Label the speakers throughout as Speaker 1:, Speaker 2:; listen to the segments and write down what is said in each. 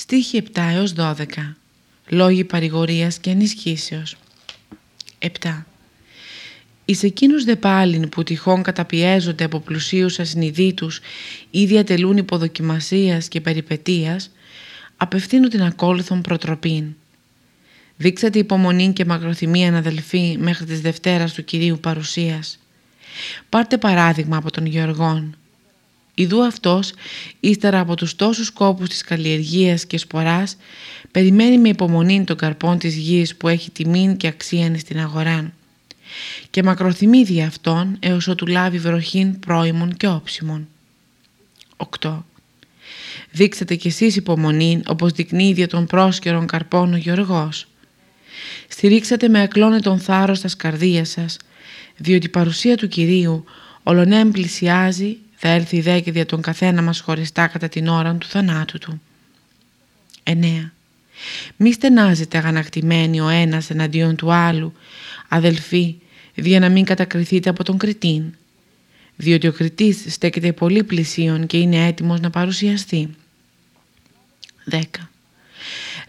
Speaker 1: Στίχη 7 έως 12 Λόγοι παρηγορίας και ενισχύσεως 7. Εις εκείνους δε πάλιν που τυχόν καταπιέζονται από πλουσίους ασυνειδήτους ή διατελούν υποδοκιμασίας και περιπετίας, απευθύνω την ακόλουθον προτροπήν. Δείξατε υπομονή και μακροθυμία αδελφοί μέχρι της Δευτέρας του Κυρίου παρουσίας. Πάρτε παράδειγμα από τον Γεωργόν. Ιδού αυτός, ύστερα από τους τόσους κόπους της καλλιεργίας και σποράς, περιμένει με υπομονή τον καρπόν της γης που έχει τιμήν και αξίαν στην αγορά και μακροθυμεί δι' αυτόν έως ότου λάβει βροχήν πρώιμων και όψιμων. 8. Δείξατε κι εσείς υπομονή όπως δεικνύει δια των πρόσκαιρων καρπών ο Γεωργός. Στηρίξατε με ακλόνετον θάρρος στα σκαρδία σας, διότι η παρουσία του Κυρίου ολονέμ πλησιάζει, θα έλθει δε και δια τον καθένα μας χωριστά κατά την ώρα του θανάτου του. 9. Μη στενάζετε αγανακτημένοι ο ένας εναντίον του άλλου, αδελφοί, για να μην κατακριθείτε από τον κριτήν, διότι ο κριτής στέκεται πολύ πλησίον και είναι έτοιμος να παρουσιαστεί. 10.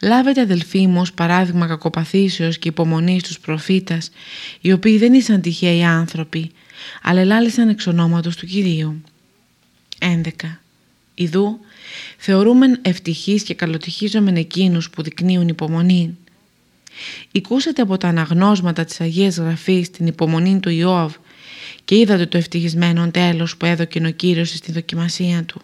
Speaker 1: Λάβετε αδελφοί μου ως παράδειγμα κακοπαθήσεως και υπομονής στους προφήτας, οι οποίοι δεν ήσαν τυχαίοι άνθρωποι, αλλά ελάλησαν εξ ονόματος του Κυρίου. 11. Ιδού, θεωρούμεν ευτυχείς και καλοτυχίζομεν εκείνους που δεικνύουν υπομονή. Οικούσατε από τα αναγνώσματα της Αγίας Γραφής την υπομονή του Ιώβ και είδατε το ευτυχισμένο τέλος που έδωκε ο Κύριος στη δοκιμασία του.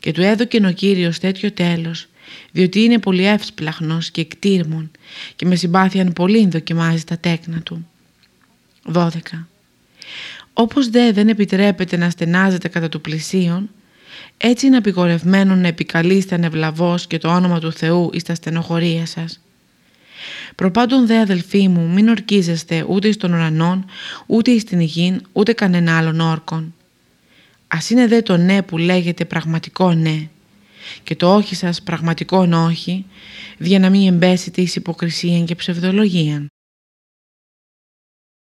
Speaker 1: Και του έδωκε ο Κύριος τέτοιο τέλος, διότι είναι πολύ εύσπλαχνος και εκτήρμων και με συμπάθειαν πολύ δοκιμάζει τα τέκνα του. 12. Όπως δε δεν επιτρέπεται να στενάζετε κατά του πλησίον, έτσι είναι απειγορευμένο να επικαλείστε ανευλαβώς και το όνομα του Θεού εις τα στενοχωρία σας. Προπάντων δε αδελφοί μου μην ορκίζεστε ούτε στον ουρανόν, ούτε στην υγιήν, ούτε κανένα άλλον όρκον. Ας είναι δε το ναι που λέγεται πραγματικό ναι και το όχι σας πραγματικό όχι, για να μην εμπέσετε εις υποκρισία και ψευδολογία.